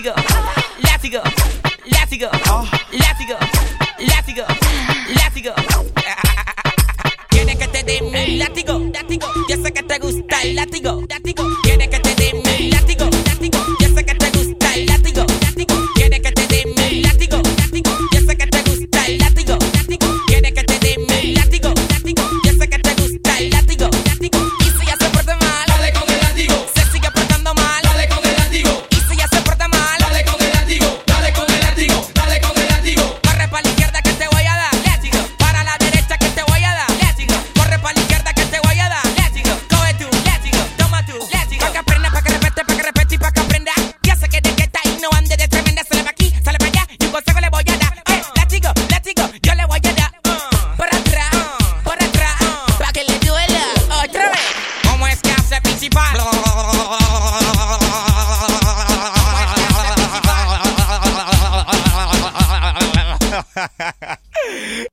Latigo, Latigo, Latigo, Latigo, Latigo, Latigo. Quieres que te dé mi látigo, látigo. Yo sé que te gusta el látigo, látigo.